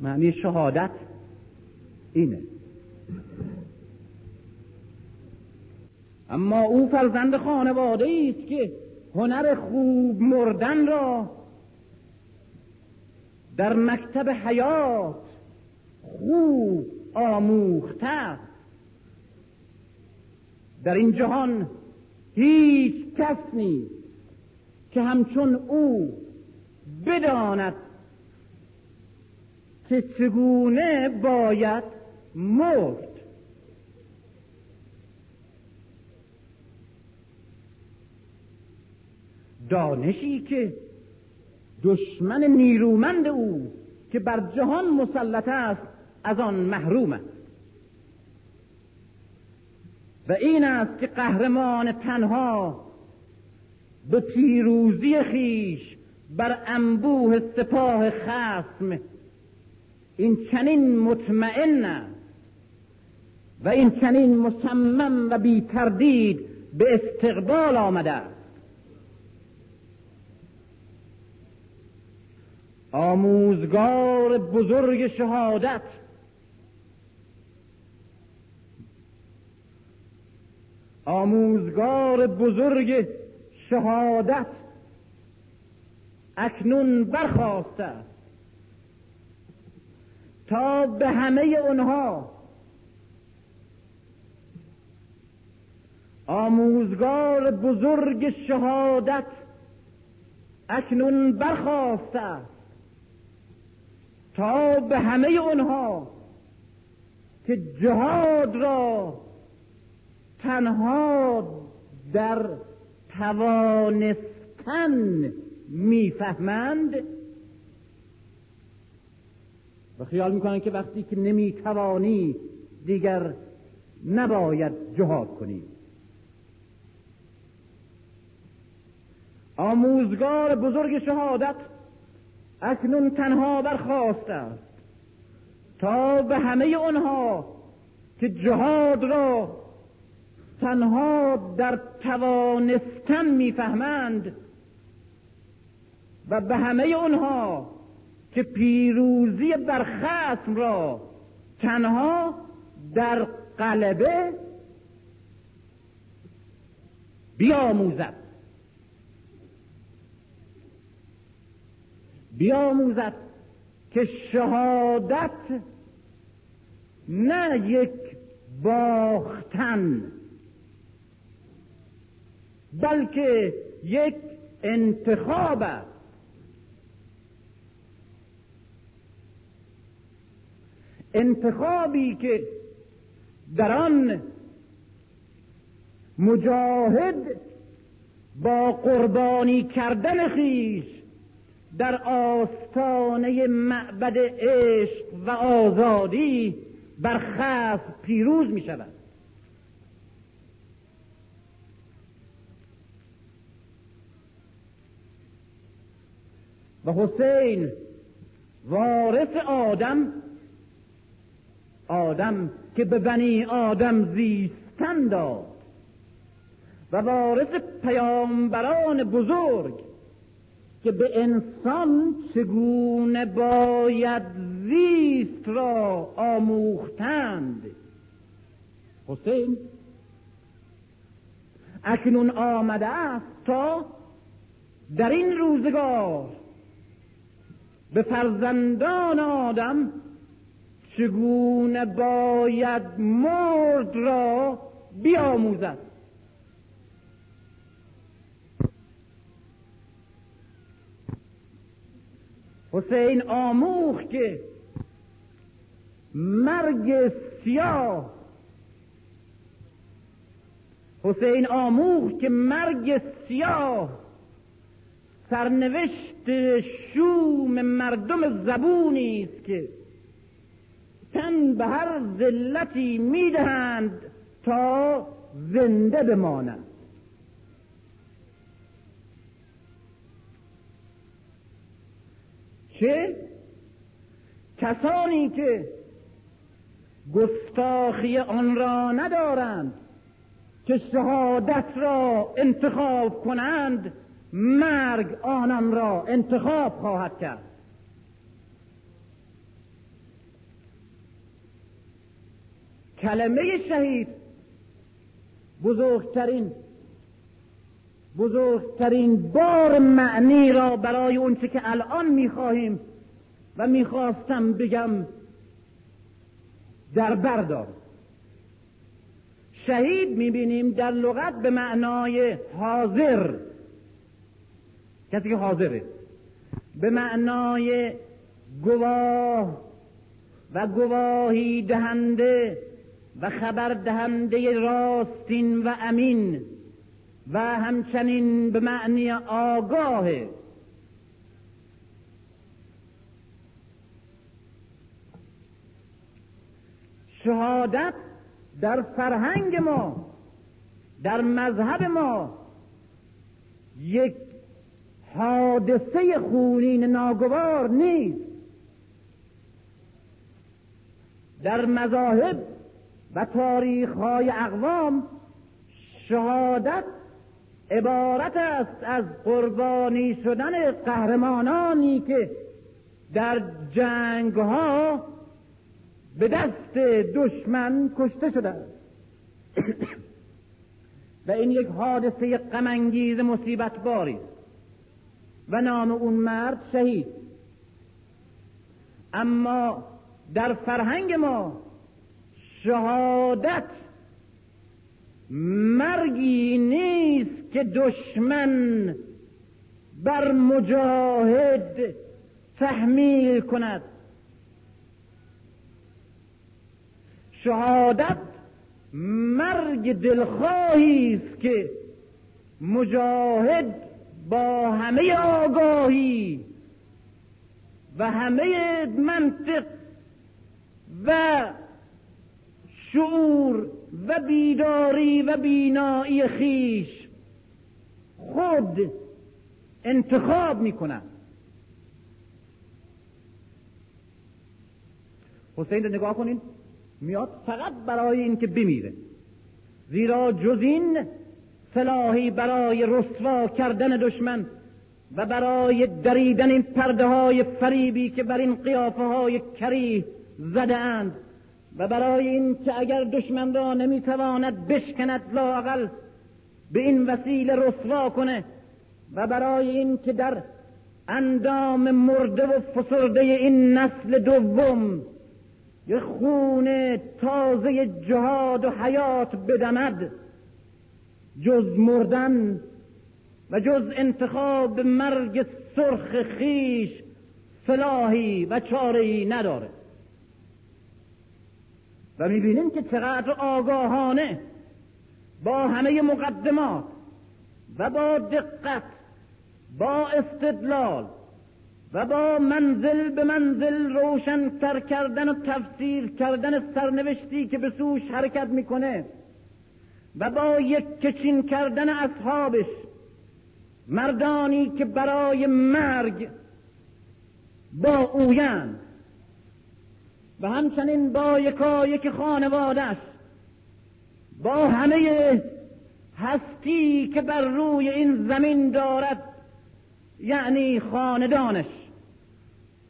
معنی شهادت اینه. اما او فرزند خانواده است که هنر خوب مردن را در مکتب حیات خوب آموخته در این جهان هیچ کس نیست که همچون او بداند که چگونه باید مرد دانشی که دشمن نیرومند او که بر جهان مسلط است از آن محروم است. و این است که قهرمان تنها به پیروزی خیش بر انبوه سپاه خسم این چنین مطمئن است و این چنین مصمم و بی تردید به استقبال آمده است. آموزگار بزرگ شهادت آموزگار بزرگ شهادت اکنون برخواسته تا به همه اونها. آموزگار بزرگ شهادت اکنون برخواسته تا به همه اونها که جهاد را تنها در توانستن می‌فهمند و خیال می‌کنند که وقتی که نمی‌توانی دیگر نباید جهاد کنی. آموزگار بزرگ شهادت اکنون تنها برخواست است تا به همه آنها که جهاد را تنها در توانستن می‌فهمند و به همه آنها که پیروزی بر خصم را تنها در قلبه بیاموزد. بیاموزد که شهادت نه یک باختن بلکه یک انتخاب است. انتخابی که در آن مجاهد با قربانی کردن خیش در آستانه معبد عشق و آزادی بر خصم پیروز می شود. و حسین وارث آدم آدم که به بنی آدم زیستن داد و وارث پیامبران بزرگ که به انسان چگونه باید زیست را آموختند. حسین اکنون آمده است تا در این روزگار به فرزندان آدم چگونه باید مرد را بیاموزد؟ حسین آموخ که مرگ سیاه. حسین آموخ که مرگ سیاه سرنوشت شوم مردم زبونی است که تن به هر ذلتی می‌دهند تا زنده بمانند. چه؟ کسانی که گستاخی آن را ندارند که شهادت را انتخاب کنند مرگ آنان را انتخاب خواهد کرد. کلمه شهید. بزرگترین بزرگترین بار معنی را برای اونچه که الان می‌خواهیم و می‌خواستم بگم در بردار شهید می‌بینیم در لغت به معنای حاضر. کسی که حاضره. به معنای گواه و گواهی دهنده و خبر دهنده راستین و امین و همچنین به معنی آگاه شهادت در فرهنگ ما در مذهب ما یک حادثه خونین ناگوار نیست. در مذاهب و تاریخ های اقوام شهادت عبارت است از قربانی شدن قهرمانانی که در جنگ ها به دست دشمن کشته شده و این یک حادثه غمانگیز مصیبت باری و نام اون مرد شهید. اما در فرهنگ ما شهادت مرگی نیست که دشمن بر مجاهد تحمیل کند. شهادت مرگ دلخواهی است که مجاهد با همه آگاهی و همه منطق و شعور و بیداری و بینایی خیش خود انتخاب می حسین رو نگاه کنین میاد فقط برای اینکه بمیره. زیرا جز این سلاحی برای رسوا کردن دشمن و برای دریدن این پرده های فریبی که بر این قیافه های کریه زده اند و برای این که اگر دشمن را نمی‌تواند بشکند لاقل به این وسیله رسوا کنه و برای این که در اندام مرده و فسرده این نسل دوم یه خون تازه جهاد و حیات بدمد جز مردن و جز انتخاب مرگ سرخ خیش فلاحی و چارهی نداره. و می‌بینیم که چقدر آگاهانه با همه مقدمات و با دقت با استدلال و با منزل به منزل روشن تر کردن و تفسیر کردن سرنوشتی که به سوش حرکت می‌کنه و با یک کچین کردن اصحابش مردانی که برای مرگ با اویند و همچنین با یکا یک خانوادش با همه هستی که بر روی این زمین دارد یعنی خاندانش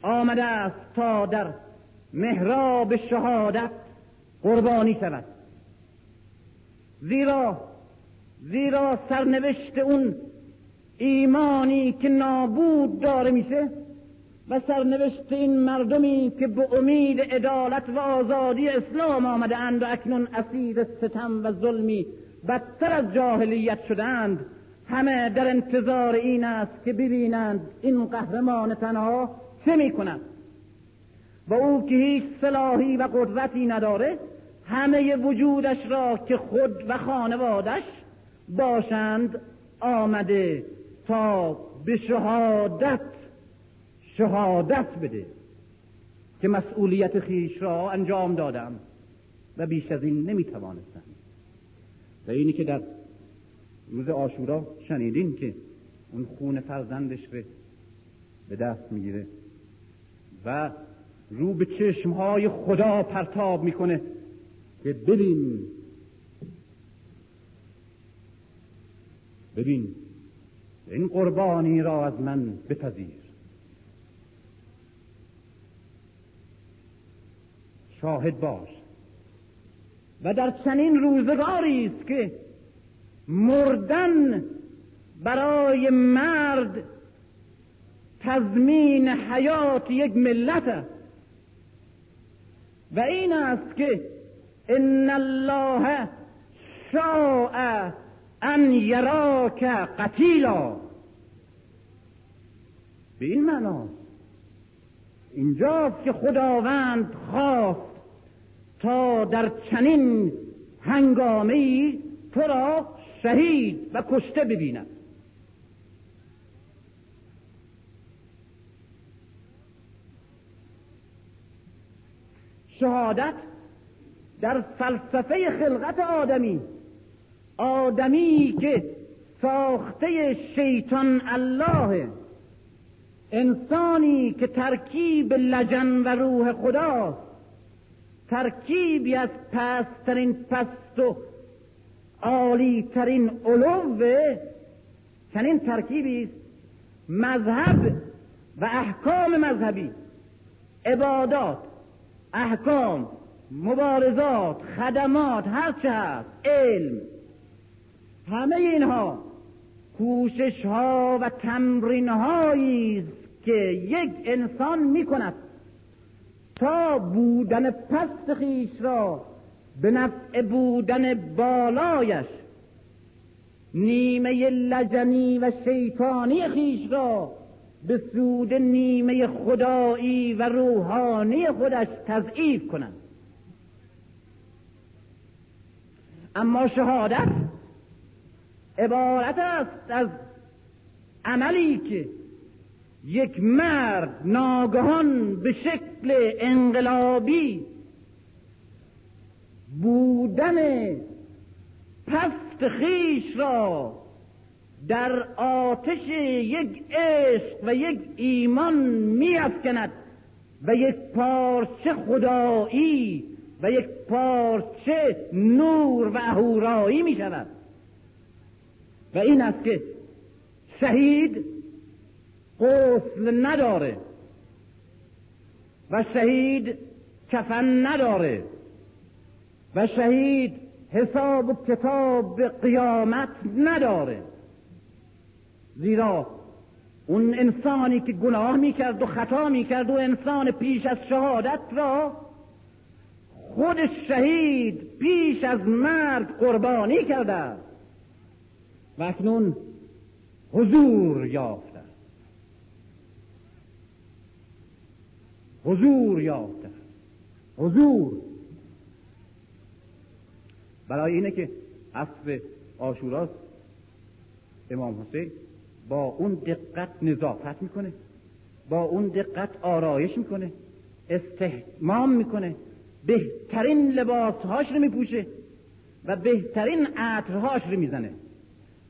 آمده است تا در محراب شهادت قربانی شود. زیرا زیرا سرنوشت اون ایمانی که نابود داره میشه و سرنوشت این مردمی که به امید عدالت و آزادی اسلام آمده اند و اکنون اسیر ستم و ظلمی بدتر از جاهلیت شدند همه در انتظار این است که ببینند این قهرمان تنها چه می کند و او که هیچ صلاحی و قدرتی نداره همه وجودش را که خود و خانوادش باشند آمده تا به شهادت شهادت بده که مسئولیت خیش را انجام دادم و بیش از این نمی‌توانستم. و اینی که در روز آشورا شنیدین که اون خون فرزندش به دست می‌گیره و رو به چشمهای خدا پرتاب می‌کنه که ببین. ببین این قربانی را از من بپذیر. شاهد باش. و در چنین روزگاری است که مردن برای مرد تضمین حیات یک ملت است. و این است که ان الله شاء ان یراک قتیلا. به این معنا اینجاست که خداوند خواست تا در چنین هنگامه ای تو را شهید و کشته ببیند. شهادت در فلسفه خلقت آدمی آدمی که ساخته شیطان الله انسانی که ترکیب لجن و روح خداست ترکیبی از پسترین پست و عالیترین علوه چنین ترکیبی است. مذهب و احکام مذهبی عبادات احکام مبارزات خدمات هر چه هست علم. همه اینها کوشش ها و تمرین هایی که یک انسان می کند تا بودن پست خیش را به نفع بودن بالایش نیمه لجنی و شیطانی خیش را به سود نیمه خدایی و روحانی خودش تضعیف کنند. اما شهادت عبارت است از عملی که یک مرد ناگهان به شکل انقلابی بودن پست خیش را در آتش یک عشق و یک ایمان میافکند و یک پارچه خدایی و یک پارچه نور و اهورایی می شود و این است که شهید غسل نداره. و شهید کفن نداره. و شهید حساب و کتاب قیامت نداره. زیرا اون انسانی که گناه می‌کرد و خطا می‌کرد و انسان پیش از شهادت را خود شهید پیش از مرد قربانی کرده. و اکنون حضور یافته حضور یافته. حضور. برای اینه که عصر آشوراست امام حسین با اون دقت نظافت می‌کنه با اون دقت آرایش می‌کنه استحمام می‌کنه بهترین لباسهاش رو میپوشه و بهترین عطرهاش رو می‌زنه.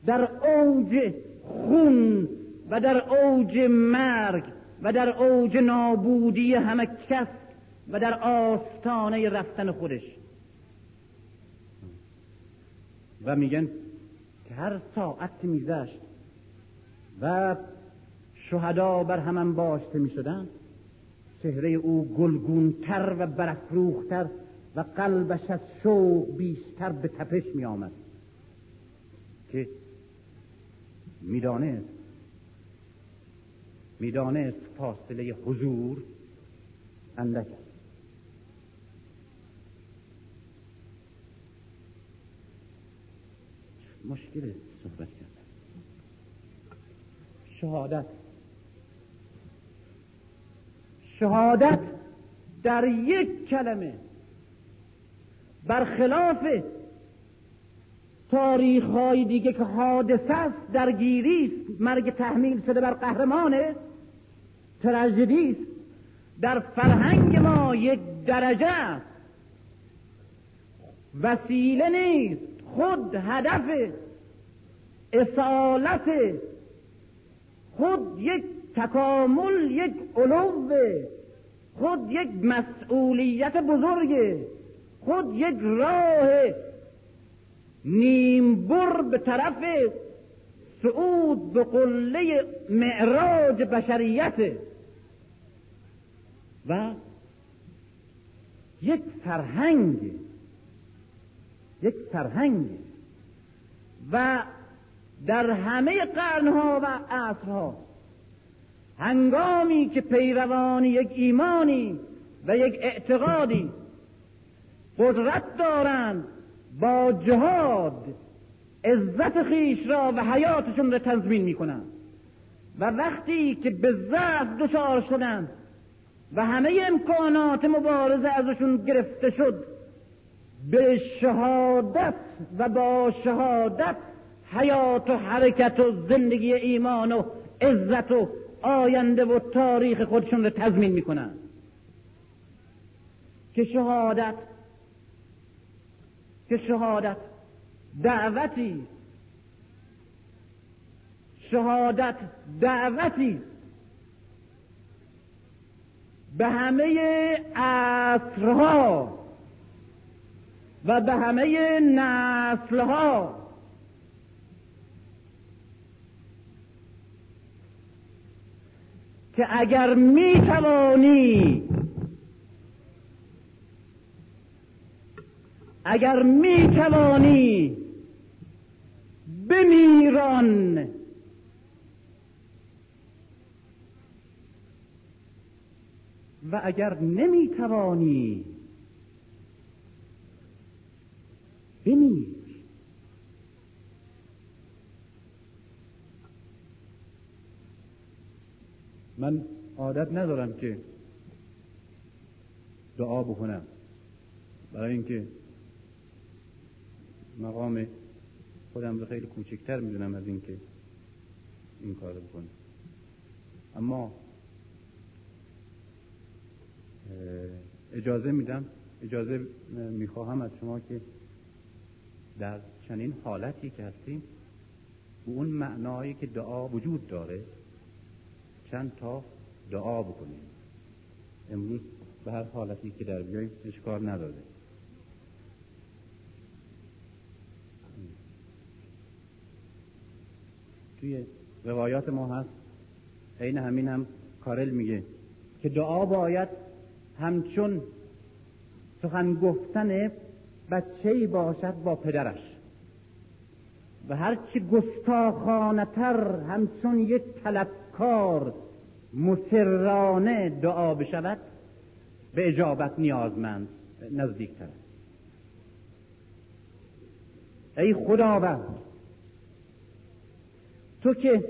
در اوج خون و در اوج مرگ و در اوج نابودی همه کس و در آستانه رفتن خودش. و میگن که هر ساعت میزشت و شهدا بر همان باشته می شدن چهره او گلگونتر و برافروختر و قلبش از شوق بیشتر به تپش می آمد که می‌دانست می‌دانست فاصله حضور اندک است. مشکل صحبت کرد. شهادت. شهادت در یک کلمه. برخلاف تاریخ های دیگه که حادثه است درگیری است. مرگ تحمیل شده بر قهرمانه تراژدی است. در فرهنگ ما یک درجه است. وسیله نیست. خود هدف اصالت. خود یک تکامل یک علو خود یک مسئولیت بزرگ. خود یک راه نیمبر به طرف صعود به قله معراج بشریت. و یک فرهنگ یک فرهنگ. و در همه قرنها و عصرها هنگامی که پیروان یک ایمانی و یک اعتقادی قدرت دارند با جهاد عزت خیش را و حیاتشون را تضمین می‌کنند و وقتی که به ضعف دچار شدند و همه امکانات مبارزه ازشون گرفته شد به شهادت و با شهادت حیات و حرکت و زندگی ایمان و عزت و آینده و تاریخ خودشون رو تضمین می‌کنن. که شهادت که شهادت دعوتی شهادت دعوتی به همه عصرها و به همه نسلها. که اگر می توانی اگر می توانی بمیران. و اگر نمی توانی بمیر. من عادت ندارم که دعا بکنم. برای اینکه مقام خودم رو خیلی کوچکتر می‌دونم از اینکه این کار بکنم. اما اجازه میدم اجازه می‌خواهم از شما که در چنین حالتی که هستیم به اون معنایی که دعا وجود داره چند تا دعا بکنیم. امروز به هر حالتی که در بیاییم اشکار نداره. توی روایات ما هست. عین همین هم کارل میگه که دعا باید همچون سخن گفتن بچه باشد با پدرش. و هرچی گستاخانه تر همچون یک طلبکار مسررانه دعا بشود به اجابت نیازمند نزدیکتر ای خداوند تو که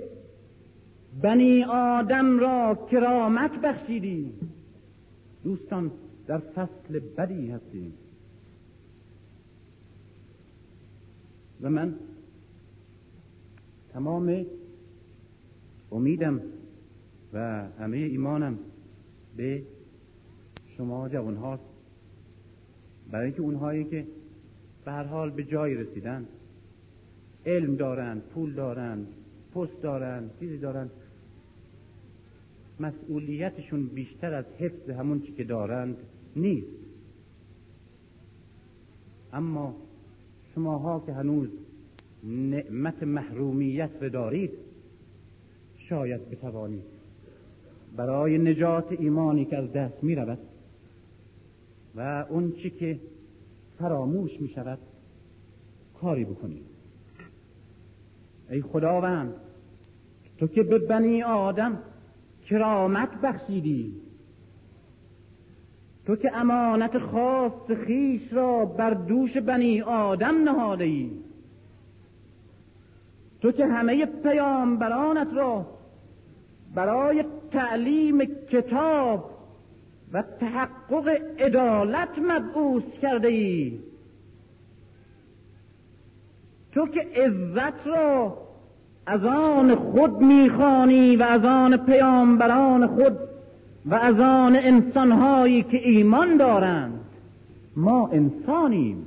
بنی آدم را کرامت بخشیدی. دوستان در فصل بدی هستیم. و من تمام امیدم و همه ایمانم به شما جوان هاست برای اینکه اونهایی که به هر حال به جای رسیدن علم دارند پول دارند پست دارند چیزی دارند مسئولیتشون بیشتر از حفظ همون چی که دارند نیست. اما شماها که هنوز نعمت محرومیت رو دارید شاید بتوانید. برای نجات ایمانی که از دست می رود و اون چی که فراموش می شود کاری بکنید. ای خداوند تو که به بنی آدم کرامت بخشیدی. تو که امانت خاص خیش را بر دوش بنی آدم نهاده ای تو که همه پیامبرانت را برای تعلیم کتاب و تحقق عدالت مبعوث کرده ای تو که عزت را از آن خود می‌خوانی و از آن پیامبران خود و از آن انسانهایی که ایمان دارند. ما انسانیم.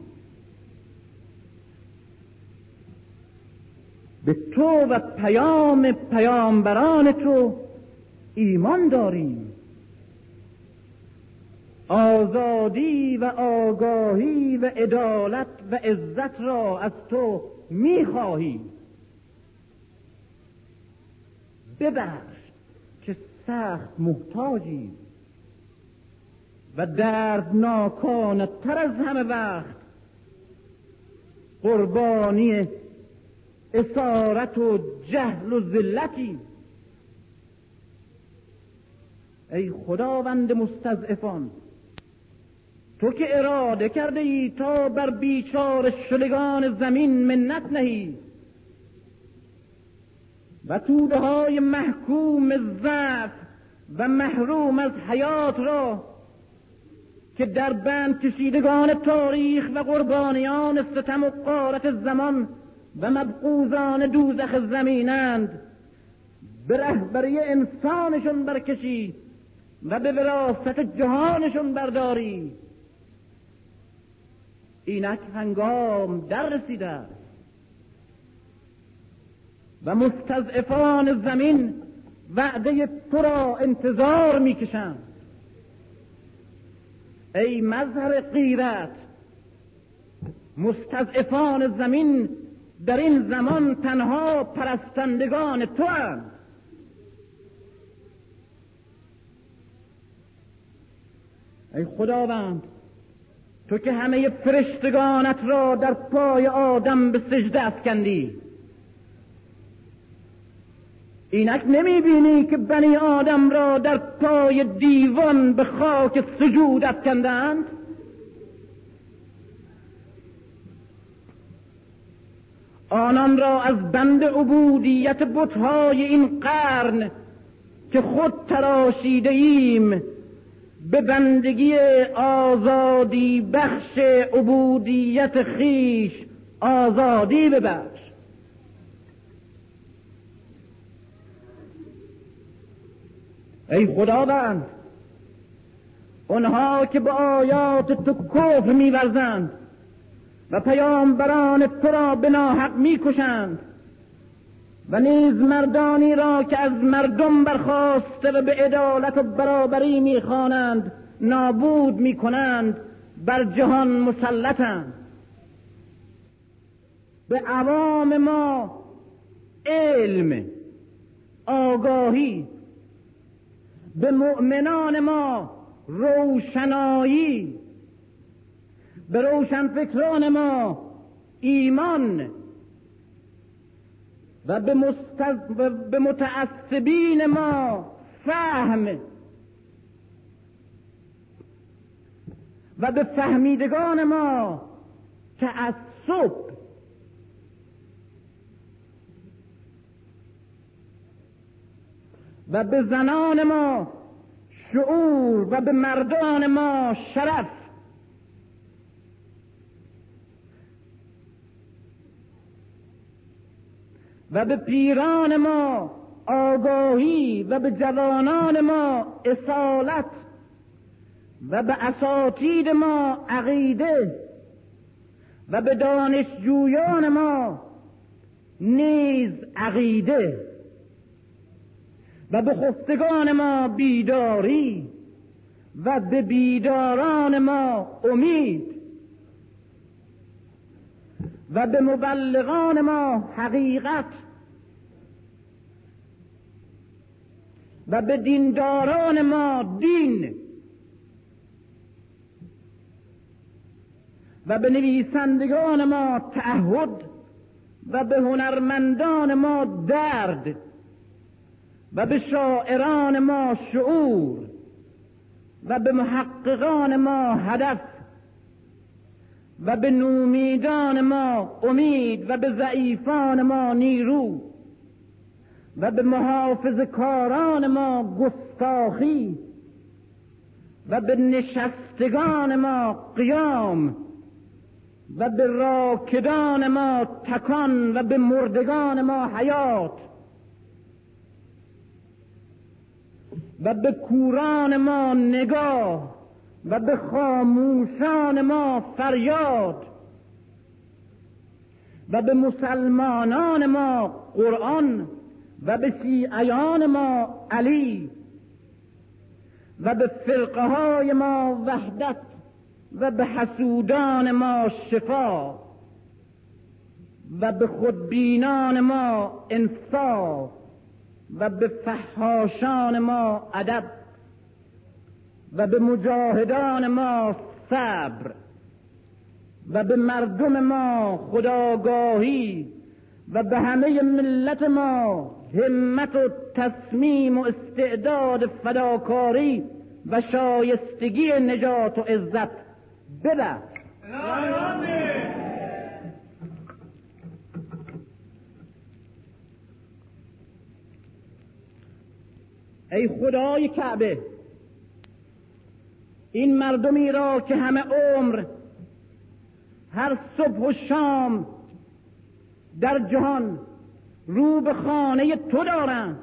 به تو و پیام پیامبران تو ایمان داریم. آزادی و آگاهی و عدالت و عزت را از تو می‌خواهیم. ببخش که سخت محتاجیم و دردناکانه تر از همه وقت قربانی اسارت و جهل و ذلتی. ای خداوند مستضعفان تو که اراده کرده ای تا بر بیچار شدگان زمین منت نهی. و توده های محکوم ضعف و محروم از حیات را که در بند کشیدگان تاریخ و قربانیان ستم و قارت زمان و مبقوزان دوزخ زمینند به رهبری انسانشون برکشی و به وراست جهانشون برداری. اینک هنگام در رسیده و مستضعفان زمین وعده تو را انتظار می‌کشند. ای مظهر غیرت مستضعفان زمین در این زمان تنها پرستندگان تو هست ای خداوند تو که همه فرشتگانت را در پای آدم به سجده افکندی. اینک نمی بینی که بنی آدم را در پای دیوان به خاک سجود افکندند آنان را از بند عبودیت بتهای این قرن که خود تراشیده ایم به بندگی آزادی بخش عبودیت خیش آزادی ببخش. ای خداوند آنها که به آیات تو کفر میورزند و پیامبران تو را به ناحق می‌کشند و نیز مردانی را که از مردم برخواسته و به عدالت و برابری می‌خوانند نابود می‌کنند بر جهان مسلطند. به عوام ما علم آگاهی به مؤمنان ما روشنایی. به روشنفکران ما ایمان. و به, مستز... به متعصبین ما فهم. و به فهمیدگان ما تعصب. و به زنان ما شعور و به مردان ما شرف. و به پیران ما آگاهی و به جوانان ما اصالت و به اساتید ما عقیده و به دانشجویان ما نیز عقیده. و به خفتگان ما بیداری و به بیداران ما امید و به مبلغان ما حقیقت و به دینداران ما دین و به نویسندگان ما تعهد و به هنرمندان ما درد. و به شاعران ما شعور و به محققان ما هدف و به نومیدان ما امید و به ضعیفان ما نیرو و به محافظ کاران ما گستاخی و به نشستگان ما قیام و به راکدان ما تکان و به مردگان ما حیات و به کوران ما نگاه و به خاموشان ما فریاد و به مسلمانان ما قرآن و به شیعیان ما علی و به فرقه های ما وحدت و به حسودان ما شفا و به خودبینان ما انصاف. و به فحاشان ما ادب و به مجاهدان ما صبر و به مردم ما خداگاهی و به همه ملت ما همت و تصمیم و استعداد فداکاری و شایستگی نجات و عزت. ببخش. ای خدای کعبه این مردمی را که همه عمر هر صبح و شام در جهان رو به خانه تو دارند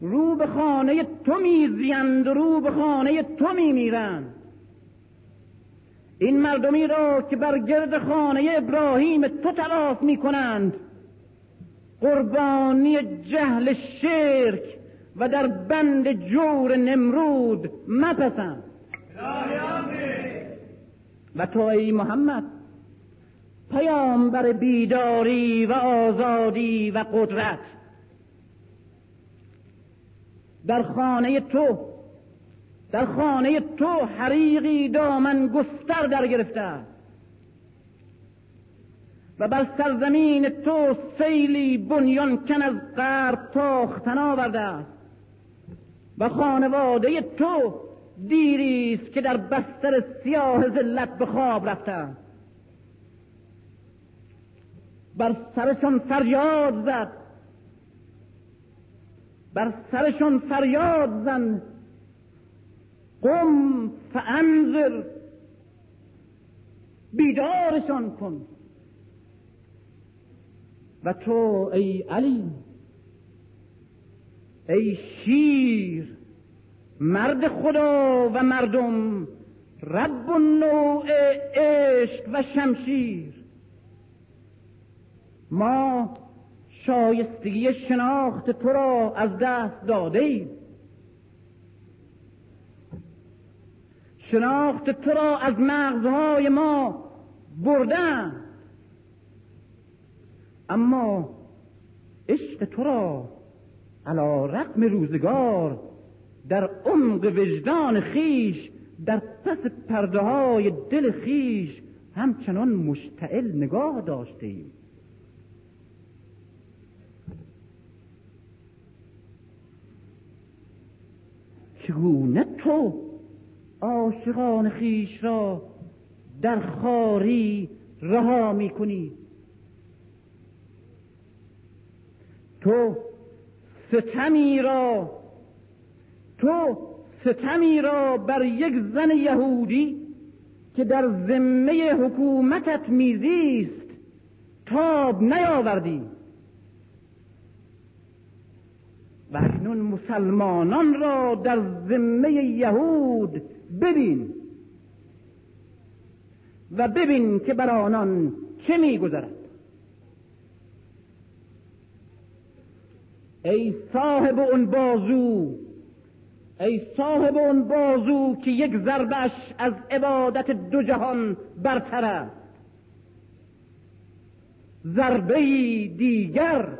رو به خانه تو میزیند رو به خانه تو میمیرند. این مردمی را که بر گرد خانه ابراهیم تو تلاف می‌کنند. قربانی جهل شرک. و در بند جور نمرود مپسند. و تو ای محمد پیامبر بیداری و آزادی و قدرت در خانه تو در خانه تو حریقی دامن گستر در گرفته. و بر سرزمین تو سیلی بنیان کن از غرب تاختن آورده است. و خانواده تو دیری است که در بستر سیاه ذلت به خواب رفته بر سرشان فریاد زد. بر سرشان فریاد زن. قم فانذر. بیدارشان کن. و تو ای علی ای شیر مرد خدا و مردم رب و نوع عشق و شمشیر. ما شایستگی شناخت تو را از دست داده ایم. شناخت تو را از مغزهای ما بردن. اما عشق تو را علا رقم روزگار در عمق وجدان خیش در پس پرده های دل خیش همچنان مشتعل نگاه داشته ایم چگونه تو عاشقان خیش را در خاری رها می کنی تو ستمی را تو ستمی را بر یک زن یهودی که در ذمه حکومتت میزیست تاب نیاوردی. و اکنون مسلمانان را در ذمه یهود ببین و ببین که بر آنان چه میگذرد. ای صاحب اون بازو ای صاحب اون بازو که یک ضربش از عبادت دو جهان برتر است. ضربه دیگر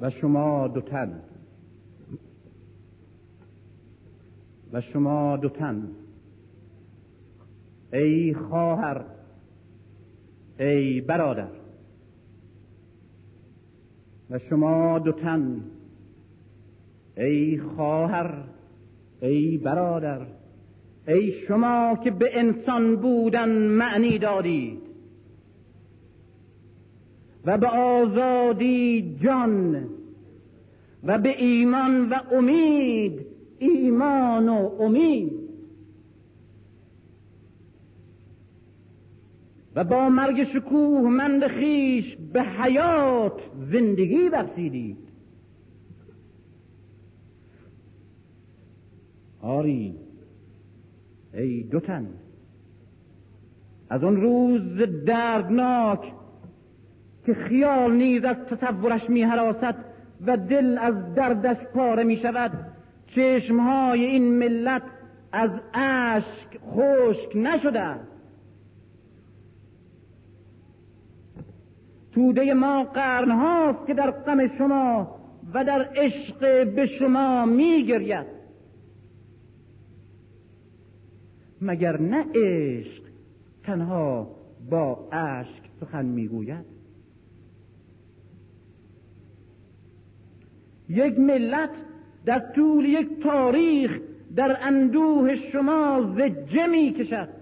و شما دو تن. و شما دو تن. ای خواهر ای برادر. و شما دو تن ای خواهر ای برادر ای شما که به انسان بودن معنی دادید. و به آزادی جان و به ایمان و امید ایمان و امید. با مرگ شکوه مند خیش به حیات زندگی بخشیدید. آری ای دوتن از اون روز دردناک که خیال نیز از تصورش می و دل از دردش پاره می شود چشمهای این ملت از اشک خشک نشده توده ما قرن هاست که در غم شما و در عشق به شما میگرید. مگر نه عشق تنها با اشک سخن می‌گوید؟ یک ملت در طول یک تاریخ در اندوه شما زجه می کشد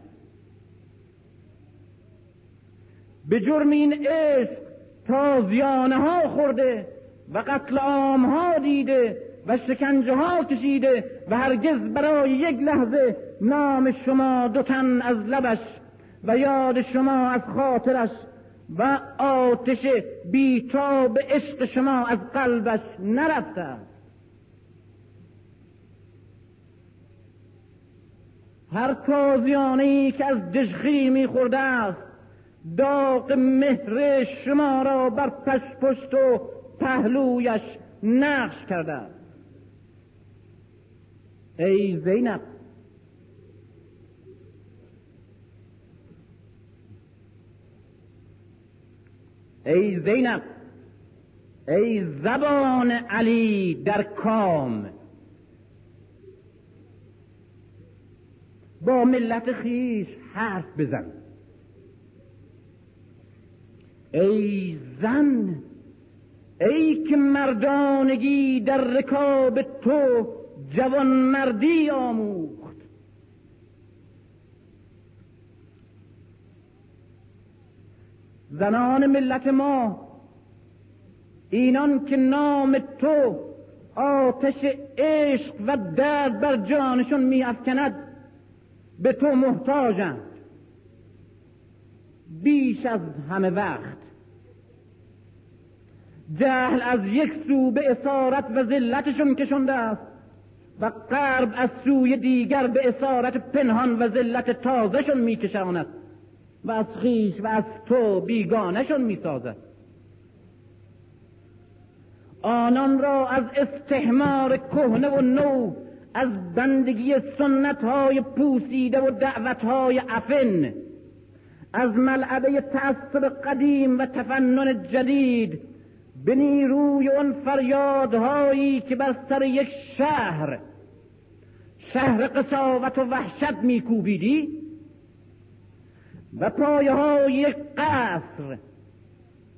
به جرم این عشق تازیانه ها خورده و قتل عام ها دیده و شکنجه ها کشیده و هرگز برای یک لحظه نام شما دو تن از لبش و یاد شما از خاطرش و آتش بیتاب عشق شما از قلبش نرفته. هر تازیانه که از دشخی میخورده است داغ مهر شما را بر پش پشت و پهلویش نقش کرده. ای زینب ای زینب ای زبان علی در کام. با ملت خیش حرف بزن. ای زن ای که مردانگی در رکاب تو جوان مردی آموخت. زنان ملت ما اینان که نام تو آتش عشق و درد بر جانشون می افکند به تو محتاجند. بیش از همه وقت. جهل از یک سو به اسارت و ذلتشون کشنده است و غرب از سوی دیگر به اسارت پنهان و ذلت تازهشون میکشاند و از خیش و از تو بیگانهشون می‌سازد. آنان را از استحمار کهنه و نو از بندگی سنت های پوسیده و دعوت های افن از ملعبه تعصب قدیم و تفنن جدید به نیروی اون فریادهایی که بر سر یک شهر شهر قصاوت و وحشت میکوبیدی و پایه های یک قصر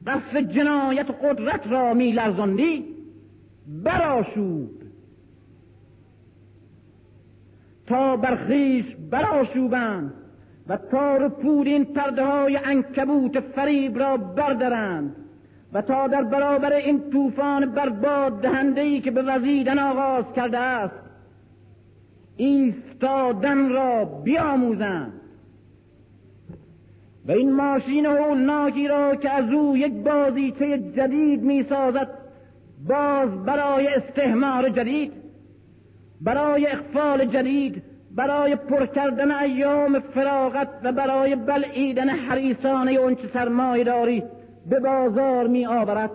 قصر جنایت و قدرت را میلرزاندی براشوب تا برخیش براشوبند و تار پود این پرده های انکبوت فریب را بردارند و تا در برابر این طوفان برباد دهنده ای که به وزیدن آغاز کرده است ایستادن را بیاموزند. و این ماشین هولناکی را که از او یک بازیچه جدید می‌سازد باز برای استهمار جدید برای اخفال جدید برای پر کردن ایام فراغت و برای بلعیدن حریسانه اونچه سرمایه داری به بازار می آورد.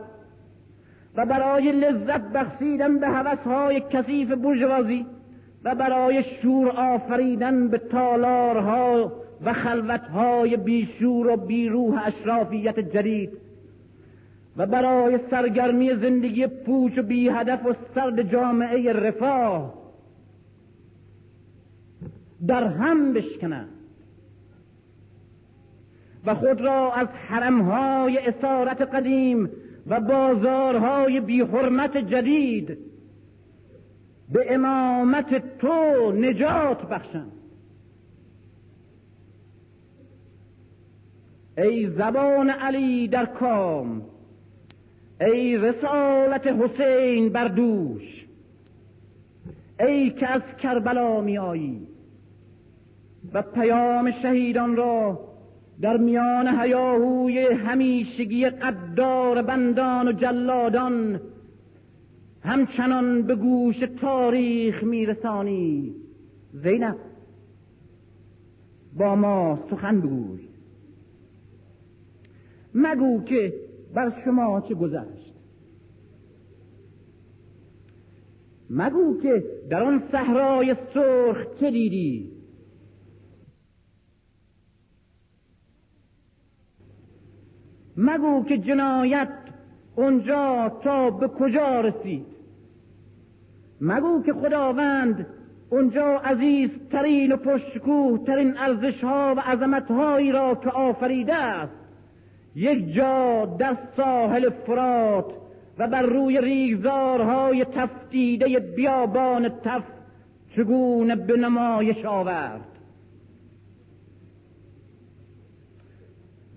و برای لذت بخشیدن به های کثیف برجوازی و برای شور آفریدن به تالارها و خلوتهای بیشور و بیروح اشرافیت جدید و برای سرگرمی زندگی پوچ و بی هدف و سرد جامعه رفاه در هم بشکنند. و خود را از حرمهای اسارت قدیم و بازارهای بیحرمت جدید به امامت تو نجات بخشند. ای زبان علی در کام ای رسالت حسین بر دوش ای که از کربلا می آیی. و پیام شهیدان را در میان هیاهوی همیشگی قدار بندان و جلادان همچنان به گوش تاریخ میرسانی. زینب با ما سخن بگوی. مگو که بر شما چه گذشت. مگو که در آن صحرای سرخ چه دیدی. مگو که جنایت اونجا تا به کجا رسید. مگو که خداوند اونجا عزیزترین و پشکوه ترین ارزش ها و عظمت هایی را که آفریده است یک جا در ساحل فرات و بر روی ریگزارهای تفتیده بیابان تف چگونه به نمایش آورد؟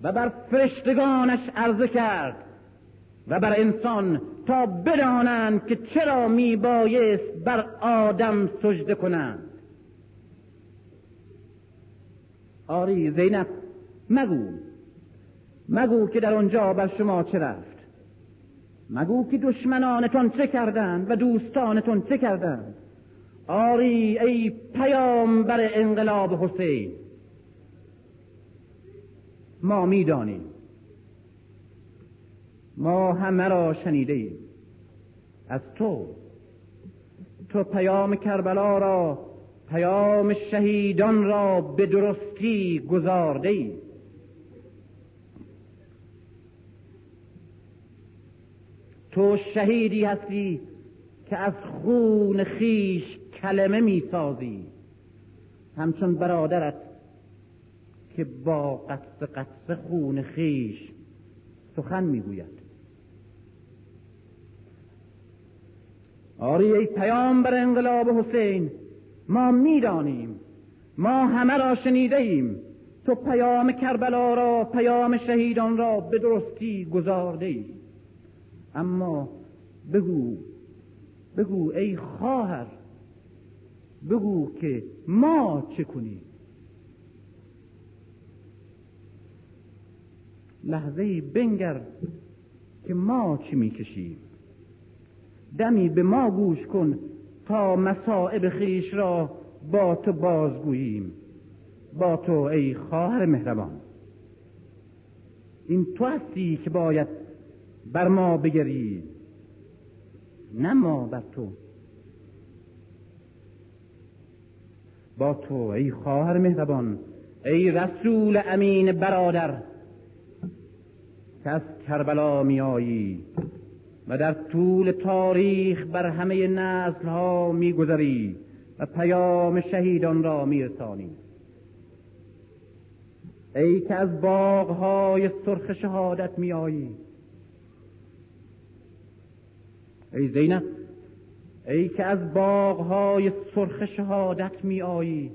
و بر فرشتگانش عرضه کرد و بر انسان تا بدانند که چرا می بایست بر آدم سجده کنند. آری زینب مگو مگو که در آنجا بر شما چه رفت؟ مگو که دشمنانتان چه کردند و دوستانتان چه کردند؟ آری ای پیام بر انقلاب حسین ما می‌دانیم. ما همه را شنیده ایم از تو. تو پیام کربلا را پیام شهیدان را به درستی گذارده ای تو شهیدی هستی که از خون خیش کلمه می‌سازی. همچون برادرت که با قصد قصد خون خیش سخن می‌گوید. آری ای پیام بر انقلاب حسین ما می‌دانیم ما همه را شنیده ایم تو پیام کربلا را پیام شهیدان را به درستی گذارده ای اما بگو بگو ای خواهر بگو که ما چه کنیم؟ لحظه بنگر که ما چی می‌کشیم؟ دمی به ما گوش کن تا مسائب خیش را با تو بازگوییم. با تو ای خواهر مهربان. این تو هستی که باید بر ما بگری نه ما بر تو. با تو ای خواهر مهربان ای رسول امین برادر که از کربلا می آیی و در طول تاریخ بر همه نسل ها می گذری و پیام شهیدان را می رسانی ای که از باغ های سرخ شهادت می آیی ای زینب ای که از باغ های سرخ شهادت می آیی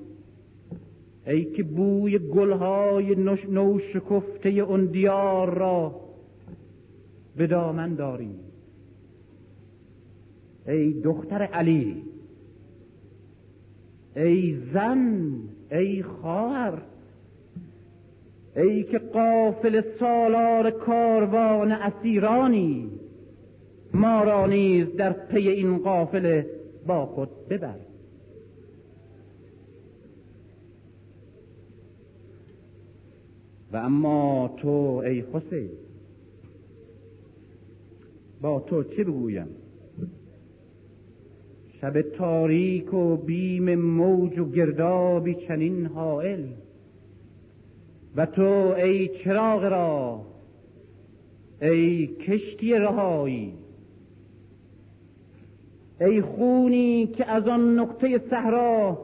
ای که بوی گلهای نو شکفته اون دیار را به دامن داری. ای دختر علی ای زن ای خواهر ای که قافل سالار کاروان اسیرانی ما را نیز در پی این قافله با خود ببر. و اما تو ای حسین با تو چه بگویم؟ شب تاریک و بیم موج و گردابی چنین حائل و تو ای چراغ را ای کشتی رهایی. ای خونی که از آن نقطه صحرا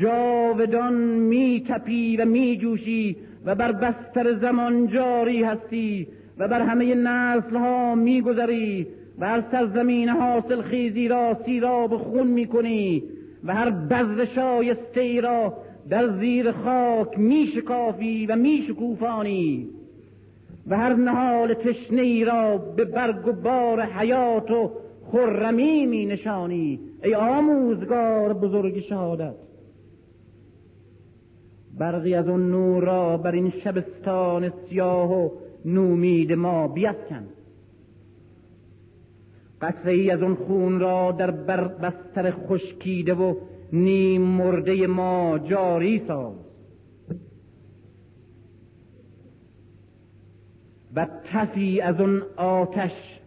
جاودان می تپی و می جوشی و بر بستر زمان جاری هستی و بر همه نسل ها می گذری و هر سرزمین حاصل خیزی را سیراب خون می کنی و هر بذر شایسته ای را در زیر خاک می شکافی و می شکوفانی و هر نهال تشنه را به برگ و بار حیات و خرمی می نشانی ای آموزگار بزرگ شهادت. برقی از اون نور را بر این شبستان سیاه و نومید ما بیفکن. قطره ای از اون خون را در بر بستر خشکیده و نیم مرده ما جاری ساز. و تفی از اون آتش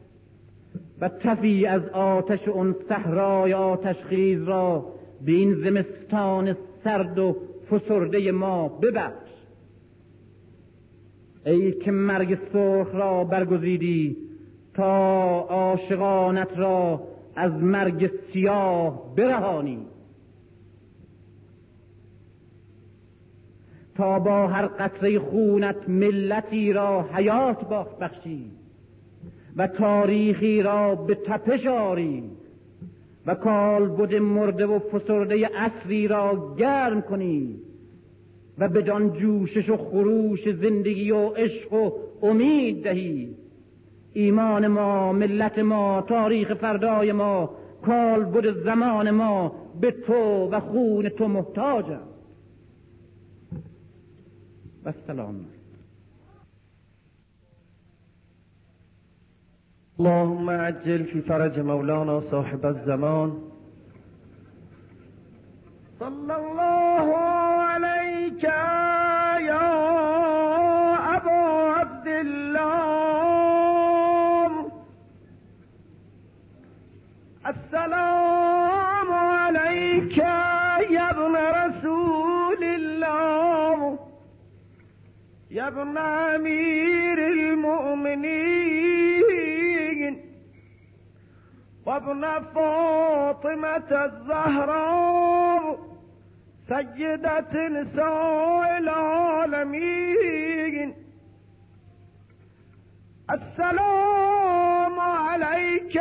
و تفی از آتش اون صحرای آتش خیز را به این زمستان سرد و فسرده ما ببخش. ای که مرگ سرخ را برگزیدی تا عاشقانت را از مرگ سیاه برهانی. تا با هر قطره خونت ملتی را حیات بخشی و تاریخی را به تپش آری. و کالبد مرده و فسرده اصری را گرم کنی و بدان جوشش و خروش زندگی و عشق و امید دهی. ایمان ما ملت ما تاریخ فردای ما کالبد زمان ما به تو و خون تو محتاجم و سلام. اللهم عجل في فرج مولانا صاحب الزمان. صلى الله عليك يا أبا عبد الله. السلام عليك يا ابن رسول الله. يا ابن أمير المؤمنين. وابن فاطمة الزهراء سيدة نساء العالمين. السلام عليك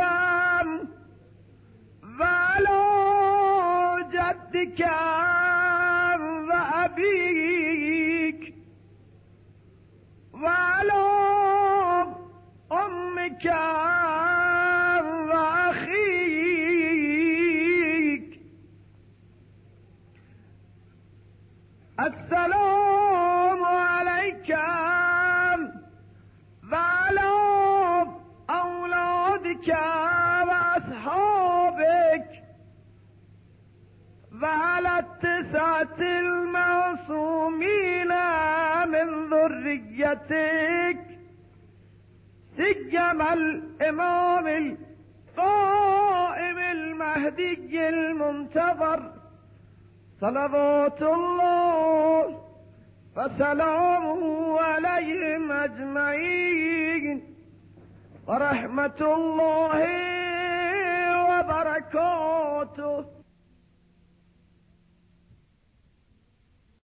وعلى جدك وأبيك وعلى أمك ذاتك سجم الإمام القائم المهدي المنتظر. صلوات الله فسلامه عليهم أجمعين. ورحمة الله وبركاته.